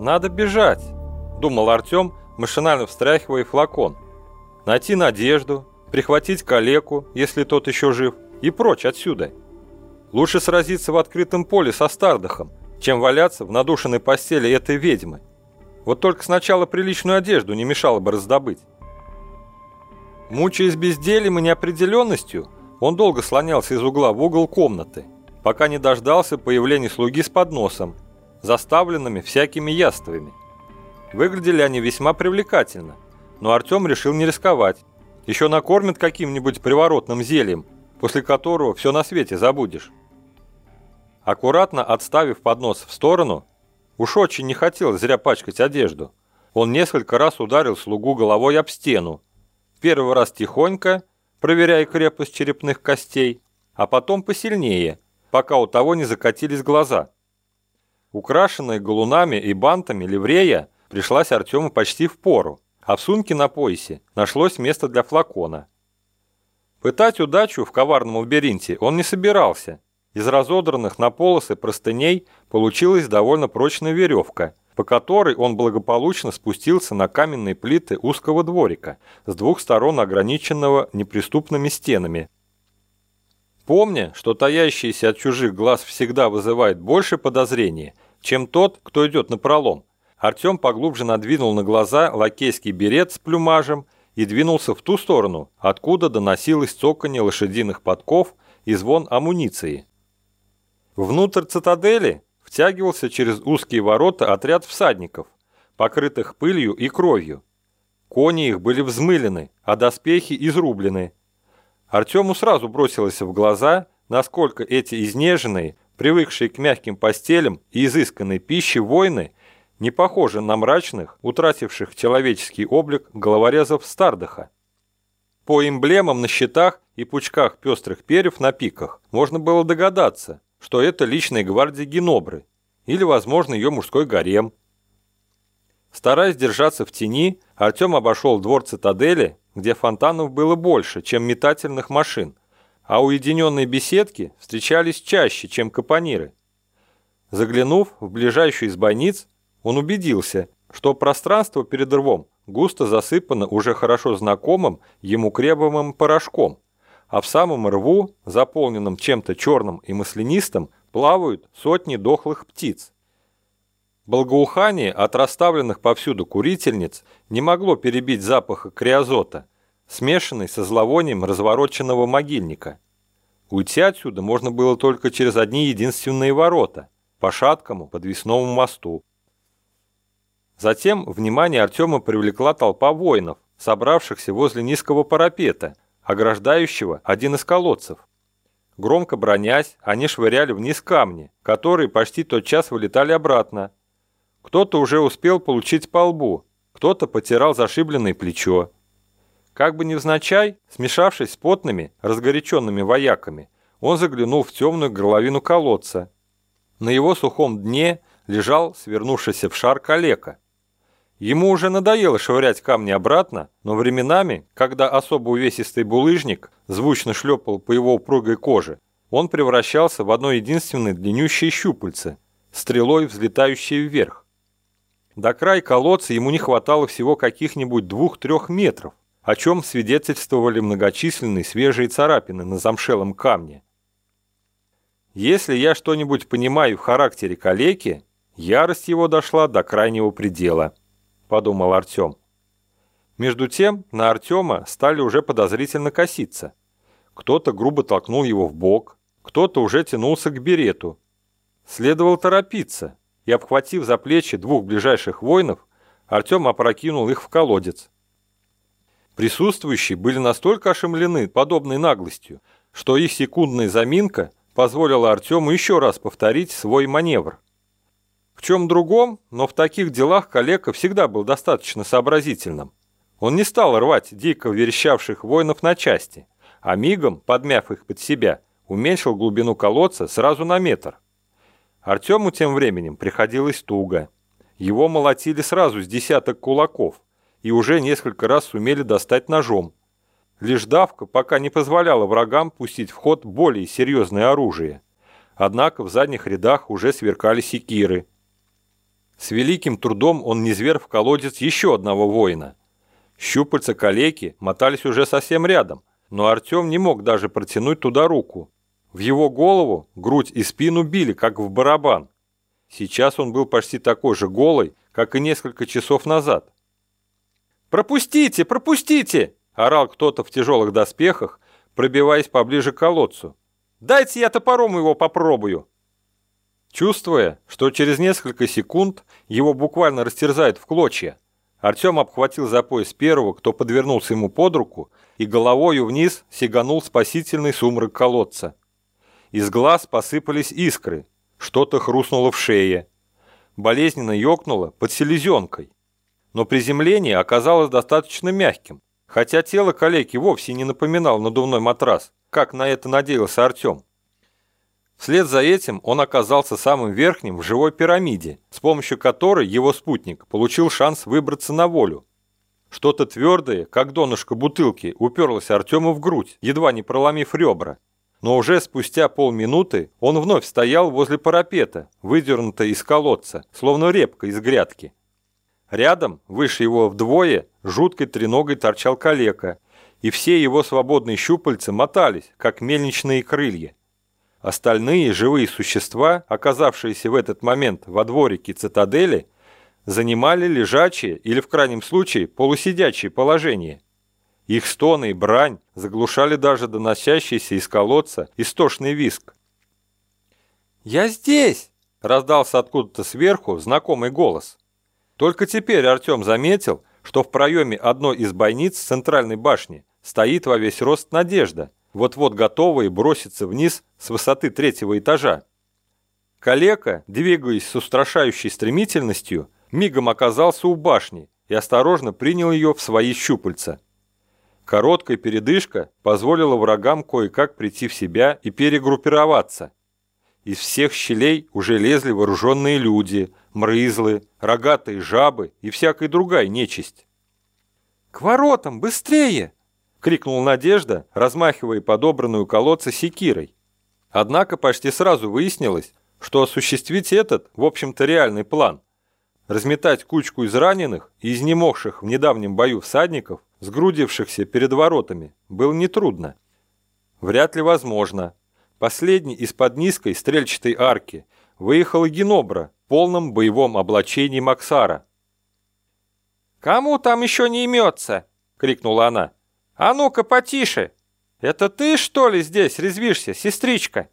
«Надо бежать», – думал Артем, машинально встряхивая флакон. «Найти Надежду, прихватить калеку, если тот еще жив, и прочь отсюда. Лучше сразиться в открытом поле со Стардахом, чем валяться в надушенной постели этой ведьмы. Вот только сначала приличную одежду не мешало бы раздобыть. Мучаясь бездельем и неопределенностью, он долго слонялся из угла в угол комнаты, пока не дождался появления слуги с подносом, заставленными всякими яствами. Выглядели они весьма привлекательно, но Артем решил не рисковать. Еще накормит каким-нибудь приворотным зельем, после которого все на свете забудешь. Аккуратно отставив поднос в сторону, уж очень не хотел зря пачкать одежду, он несколько раз ударил слугу головой об стену, Первый раз тихонько, проверяя крепость черепных костей, а потом посильнее, пока у того не закатились глаза. Украшенная галунами и бантами ливрея пришлась Артему почти в пору, а в сумке на поясе нашлось место для флакона. Пытать удачу в коварном лабиринте он не собирался. Из разодранных на полосы простыней получилась довольно прочная веревка, по которой он благополучно спустился на каменные плиты узкого дворика, с двух сторон ограниченного неприступными стенами. Помня, что таящийся от чужих глаз всегда вызывает больше подозрения, чем тот, кто идет на пролом, Артем поглубже надвинул на глаза лакейский берет с плюмажем и двинулся в ту сторону, откуда доносилось цоканье лошадиных подков и звон амуниции. Внутрь цитадели втягивался через узкие ворота отряд всадников, покрытых пылью и кровью. Кони их были взмылены, а доспехи изрублены. Артему сразу бросилось в глаза, насколько эти изнеженные, привыкшие к мягким постелям и изысканной пище воины не похожи на мрачных, утративших человеческий облик головорезов Стардаха. По эмблемам на щитах и пучках пестрых перьев на пиках можно было догадаться, что это личная гвардия Генобры или, возможно, ее мужской гарем. Стараясь держаться в тени, Артем обошел двор цитадели, где фонтанов было больше, чем метательных машин, а уединенные беседки встречались чаще, чем капониры. Заглянув в ближайшую из бойниц, он убедился, что пространство перед рвом густо засыпано уже хорошо знакомым ему кремовым порошком – а в самом рву, заполненном чем-то черным и маслянистым, плавают сотни дохлых птиц. Благоухание от расставленных повсюду курительниц не могло перебить запаха криозота, смешанный со зловонием развороченного могильника. Уйти отсюда можно было только через одни единственные ворота, по шаткому подвесному мосту. Затем внимание Артема привлекла толпа воинов, собравшихся возле низкого парапета – ограждающего один из колодцев. Громко бронясь, они швыряли вниз камни, которые почти тотчас вылетали обратно. Кто-то уже успел получить по лбу, кто-то потирал зашибленное плечо. Как бы невзначай, смешавшись с потными, разгоряченными вояками, он заглянул в темную горловину колодца. На его сухом дне лежал свернувшийся в шар калека. Ему уже надоело швырять камни обратно, но временами, когда особо увесистый булыжник звучно шлепал по его упругой коже, он превращался в одно единственное длиннющее щупальце, стрелой взлетающее вверх. До края колодца ему не хватало всего каких-нибудь двух-трех метров, о чем свидетельствовали многочисленные свежие царапины на замшелом камне. Если я что-нибудь понимаю в характере калеки, ярость его дошла до крайнего предела подумал Артем. Между тем на Артема стали уже подозрительно коситься. Кто-то грубо толкнул его в бок, кто-то уже тянулся к берету. Следовало торопиться, и, обхватив за плечи двух ближайших воинов, Артем опрокинул их в колодец. Присутствующие были настолько ошеломлены подобной наглостью, что их секундная заминка позволила Артему еще раз повторить свой маневр. В чем другом, но в таких делах коллега всегда был достаточно сообразительным. Он не стал рвать дико верещавших воинов на части, а мигом, подмяв их под себя, уменьшил глубину колодца сразу на метр. Артему тем временем приходилось туго. Его молотили сразу с десяток кулаков и уже несколько раз сумели достать ножом. Лишь давка пока не позволяла врагам пустить в ход более серьезное оружие. Однако в задних рядах уже сверкали секиры – С великим трудом он низверг в колодец еще одного воина. Щупальца калеки мотались уже совсем рядом, но Артем не мог даже протянуть туда руку. В его голову, грудь и спину били, как в барабан. Сейчас он был почти такой же голый, как и несколько часов назад. «Пропустите! Пропустите!» – орал кто-то в тяжелых доспехах, пробиваясь поближе к колодцу. «Дайте я топором его попробую!» Чувствуя, что через несколько секунд его буквально растерзают в клочья, Артем обхватил за пояс первого, кто подвернулся ему под руку, и головою вниз сиганул спасительный сумрак колодца. Из глаз посыпались искры, что-то хрустнуло в шее. Болезненно ёкнуло под селезенкой. Но приземление оказалось достаточно мягким, хотя тело калеки вовсе не напоминал надувной матрас, как на это надеялся Артем. Вслед за этим он оказался самым верхним в живой пирамиде, с помощью которой его спутник получил шанс выбраться на волю. Что-то твердое, как донышко бутылки, уперлось Артему в грудь, едва не проломив ребра. Но уже спустя полминуты он вновь стоял возле парапета, выдернутой из колодца, словно репка из грядки. Рядом, выше его вдвое, жуткой треногой торчал калека, и все его свободные щупальца мотались, как мельничные крылья. Остальные живые существа, оказавшиеся в этот момент во дворике цитадели, занимали лежачие или в крайнем случае полусидячие положение. Их стоны и брань заглушали даже доносящийся из колодца истошный виск. «Я здесь!» – раздался откуда-то сверху знакомый голос. Только теперь Артем заметил, что в проеме одной из бойниц центральной башни стоит во весь рост Надежда – вот-вот готовые броситься вниз с высоты третьего этажа. Калека, двигаясь с устрашающей стремительностью, мигом оказался у башни и осторожно принял ее в свои щупальца. Короткая передышка позволила врагам кое-как прийти в себя и перегруппироваться. Из всех щелей уже лезли вооруженные люди, мрызлы, рогатые жабы и всякая другая нечисть. «К воротам, быстрее!» — крикнул Надежда, размахивая подобранную колодца секирой. Однако почти сразу выяснилось, что осуществить этот, в общем-то, реальный план – разметать кучку из раненых и изнемогших в недавнем бою всадников, сгрудившихся перед воротами, было нетрудно. Вряд ли возможно. Последний из-под низкой стрельчатой арки выехал Генобра в полном боевом облачении Максара. «Кому там еще не имется?» – крикнула она. «А ну-ка, потише! Это ты, что ли, здесь резвишься, сестричка?»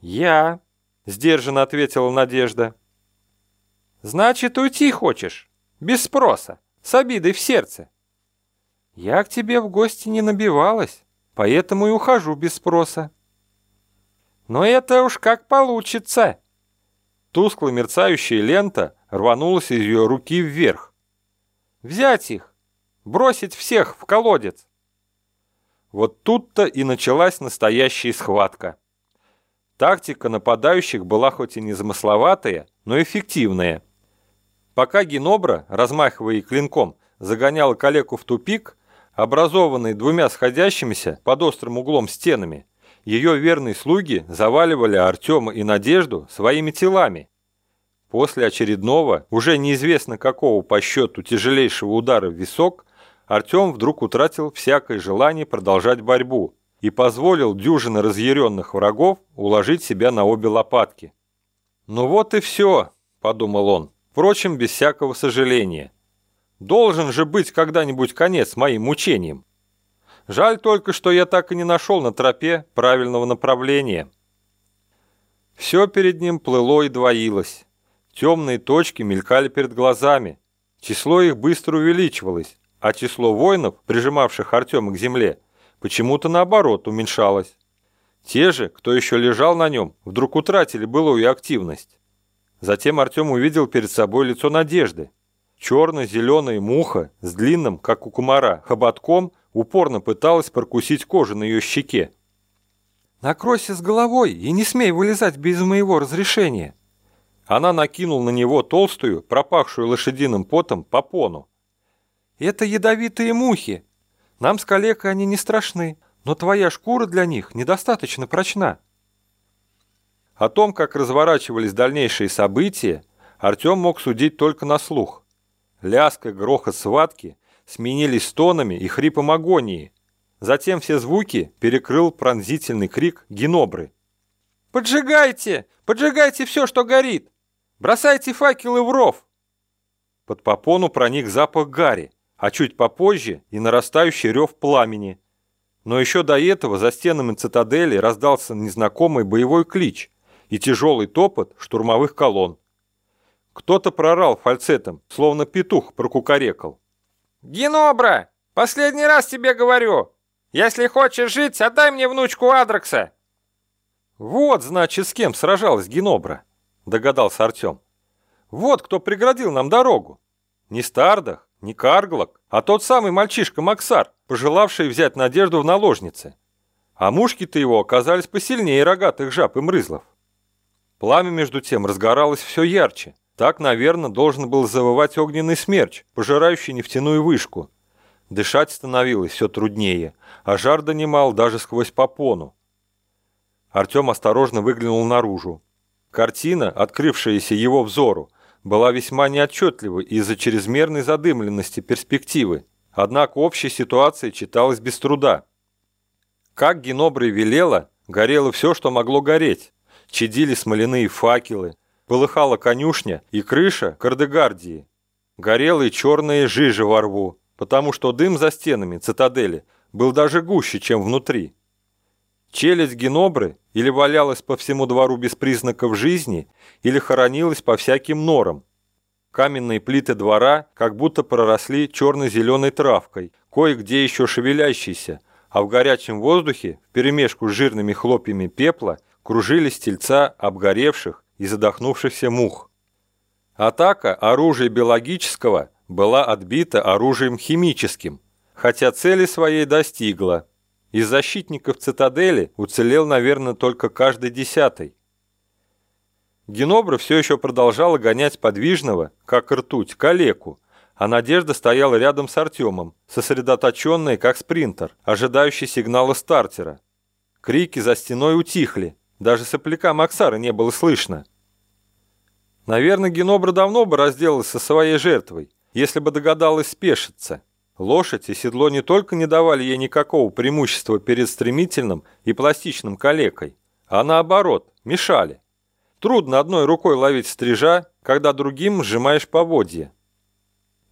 «Я», — сдержанно ответила Надежда. «Значит, уйти хочешь? Без спроса, с обидой в сердце?» «Я к тебе в гости не набивалась, поэтому и ухожу без спроса». «Но это уж как получится!» Тускло мерцающая лента рванулась из ее руки вверх. «Взять их! Бросить всех в колодец!» Вот тут-то и началась настоящая схватка. Тактика нападающих была хоть и незамысловатая, но эффективная. Пока Генобра, размахивая клинком, загоняла калеку в тупик, образованный двумя сходящимися под острым углом стенами, ее верные слуги заваливали Артема и Надежду своими телами. После очередного, уже неизвестно какого по счету тяжелейшего удара в висок, Артем вдруг утратил всякое желание продолжать борьбу и позволил дюжины разъяренных врагов уложить себя на обе лопатки. «Ну вот и все», — подумал он, впрочем, без всякого сожаления. «Должен же быть когда-нибудь конец моим мучениям. Жаль только, что я так и не нашел на тропе правильного направления». Все перед ним плыло и двоилось. Темные точки мелькали перед глазами. Число их быстро увеличивалось а число воинов, прижимавших Артема к земле, почему-то наоборот уменьшалось. Те же, кто еще лежал на нем, вдруг утратили былую активность. Затем Артем увидел перед собой лицо Надежды. Черно-зеленая муха с длинным, как у комара, хоботком упорно пыталась прокусить кожу на ее щеке. «Накройся с головой и не смей вылезать без моего разрешения!» Она накинула на него толстую, пропахшую лошадиным потом, попону. Это ядовитые мухи. Нам с коллегой они не страшны, но твоя шкура для них недостаточно прочна. О том, как разворачивались дальнейшие события, Артем мог судить только на слух. Ляск и грохот схватки сменились стонами и хрипом агонии. Затем все звуки перекрыл пронзительный крик генобры. «Поджигайте! Поджигайте все, что горит! Бросайте факелы в ров!» Под попону проник запах гари, а чуть попозже и нарастающий рев пламени. Но еще до этого за стенами цитадели раздался незнакомый боевой клич и тяжелый топот штурмовых колонн. Кто-то прорал фальцетом, словно петух прокукарекал. «Генобра! Последний раз тебе говорю! Если хочешь жить, отдай мне внучку Адракса!» «Вот, значит, с кем сражалась Генобра», — догадался Артем. «Вот кто преградил нам дорогу. Не Стардах, не Карглок, а тот самый мальчишка Максар, пожелавший взять надежду в наложнице. А мушки-то его оказались посильнее рогатых жаб и мрызлов. Пламя, между тем, разгоралось все ярче. Так, наверное, должен был завывать огненный смерч, пожирающий нефтяную вышку. Дышать становилось все труднее, а жар донимал даже сквозь попону. Артем осторожно выглянул наружу. Картина, открывшаяся его взору, была весьма неотчетливой из-за чрезмерной задымленности перспективы. Однако общая ситуация читалась без труда. Как Генобре велела, горело все, что могло гореть. Чадили смоляные факелы, полыхала конюшня и крыша Кардегардии. Горела и черная жижа во рву, потому что дым за стенами цитадели был даже гуще, чем внутри. Челюсть Генобры или валялась по всему двору без признаков жизни, или хоронилась по всяким норам. Каменные плиты двора как будто проросли черно-зеленой травкой, кое-где еще шевелящейся, а в горячем воздухе, вперемешку с жирными хлопьями пепла, кружились тельца обгоревших и задохнувшихся мух. Атака оружия биологического была отбита оружием химическим, хотя цели своей достигла. Из защитников цитадели уцелел, наверное, только каждый десятый. Генобра все еще продолжала гонять подвижного, как ртуть, калеку, а Надежда стояла рядом с Артемом, сосредоточенная, как спринтер, ожидающий сигнала стартера. Крики за стеной утихли, даже сопляка Максара не было слышно. Наверное, Генобра давно бы разделалась со своей жертвой, если бы догадалась спешиться. Лошадь и седло не только не давали ей никакого преимущества перед стремительным и пластичным калекой, а наоборот, мешали. Трудно одной рукой ловить стрижа, когда другим сжимаешь поводья.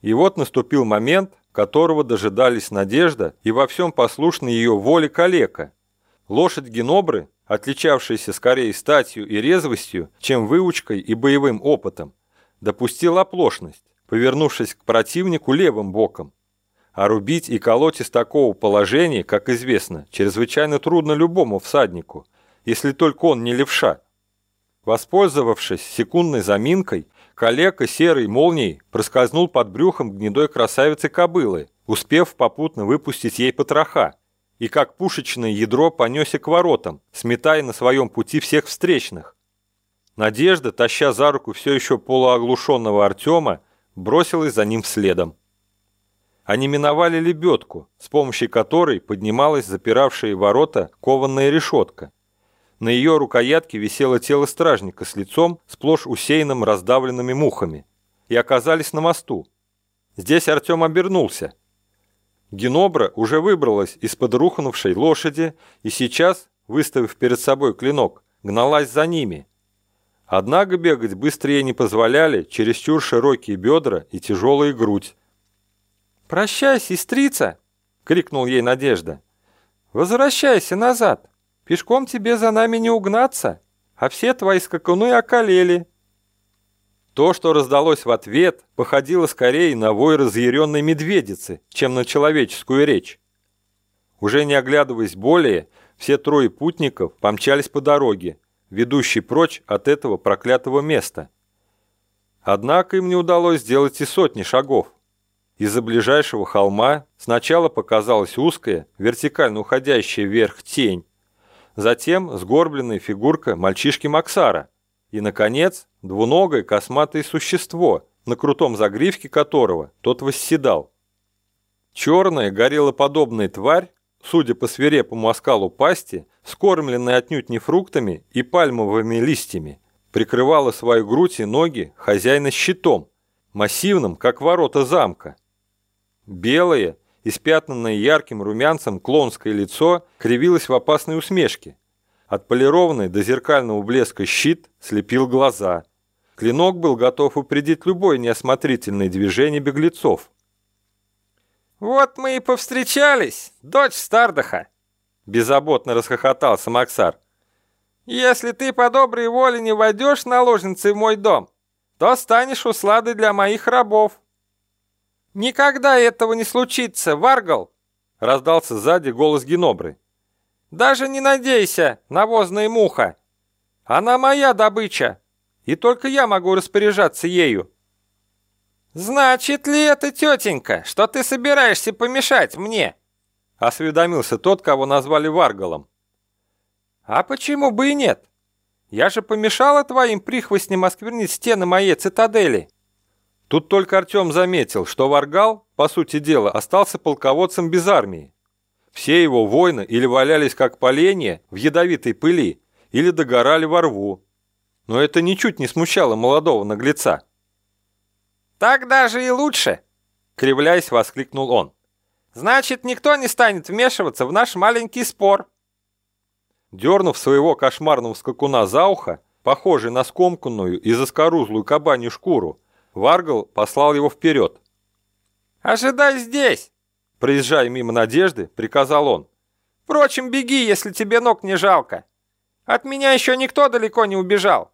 И вот наступил момент, которого дожидались Надежда и во всем послушный ее воле калека. Лошадь Генобры отличавшийся скорее статью и резвостью, чем выучкой и боевым опытом, допустил оплошность, повернувшись к противнику левым боком. А рубить и колоть из такого положения, как известно, чрезвычайно трудно любому всаднику, если только он не левша. Воспользовавшись секундной заминкой, коллега серой молнией проскользнул под брюхом гнедой красавицы кобылы, успев попутно выпустить ей потроха, и как пушечное ядро понесся к воротам, сметая на своем пути всех встречных. Надежда, таща за руку все еще полуоглушенного Артема, бросилась за ним следом. Они миновали лебедку, с помощью которой поднималась запиравшая ворота кованная решетка. На ее рукоятке висело тело стражника с лицом, сплошь усеянным раздавленными мухами, и оказались на мосту. Здесь Артем обернулся – Генобра уже выбралась из-под рухнувшей лошади и сейчас, выставив перед собой клинок, гналась за ними. Однако бегать быстрее не позволяли чересчур широкие бедра и тяжелая грудь. «Прощай, сестрица!» — крикнул ей Надежда. «Возвращайся назад! Пешком тебе за нами не угнаться, а все твои скакуны околели!» То, что раздалось в ответ, походило скорее на вой разъяренной медведицы, чем на человеческую речь. Уже не оглядываясь более, все трое путников помчались по дороге, ведущей прочь от этого проклятого места. Однако им не удалось сделать и сотни шагов. Из-за ближайшего холма сначала показалась узкая, вертикально уходящая вверх тень, затем сгорбленная фигурка мальчишки Максара – и, наконец, двуногое косматое существо, на крутом загривке которого тот восседал. Черная, горелоподобная тварь, судя по свирепому оскалу пасти, скормленная отнюдь не фруктами и пальмовыми листьями, прикрывала свою грудь и ноги хозяина щитом, массивным, как ворота замка. Белое, испятнанное ярким румянцем клонское лицо кривилось в опасной усмешке. Отполированный до зеркального блеска щит слепил глаза. Клинок был готов упредить любое неосмотрительное движение беглецов. «Вот мы и повстречались, дочь Стардаха!» Беззаботно расхохотался Максар. «Если ты по доброй воле не войдешь наложницей в мой дом, то станешь усладой для моих рабов». «Никогда этого не случится, Варгал!» Раздался сзади голос Генобры. «Даже не надейся, навозная муха! Она моя добыча, и только я могу распоряжаться ею». «Значит ли это, тетенька, что ты собираешься помешать мне?» Осведомился тот, кого назвали Варгалом. «А почему бы и нет? Я же помешала твоим прихвостням осквернить стены моей цитадели». Тут только Артем заметил, что Варгал, по сути дела, остался полководцем без армии. Все его воины или валялись как поленья в ядовитой пыли, или догорали во рву. Но это ничуть не смущало молодого наглеца. «Так даже и лучше!» — кривляясь, воскликнул он. «Значит, никто не станет вмешиваться в наш маленький спор!» Дернув своего кошмарного скакуна за ухо, похожий на скомканную и заскорузлую кабанью шкуру, Варгал послал его вперед. «Ожидай здесь!» Проезжая мимо Надежды, приказал он. «Впрочем, беги, если тебе ног не жалко. От меня еще никто далеко не убежал».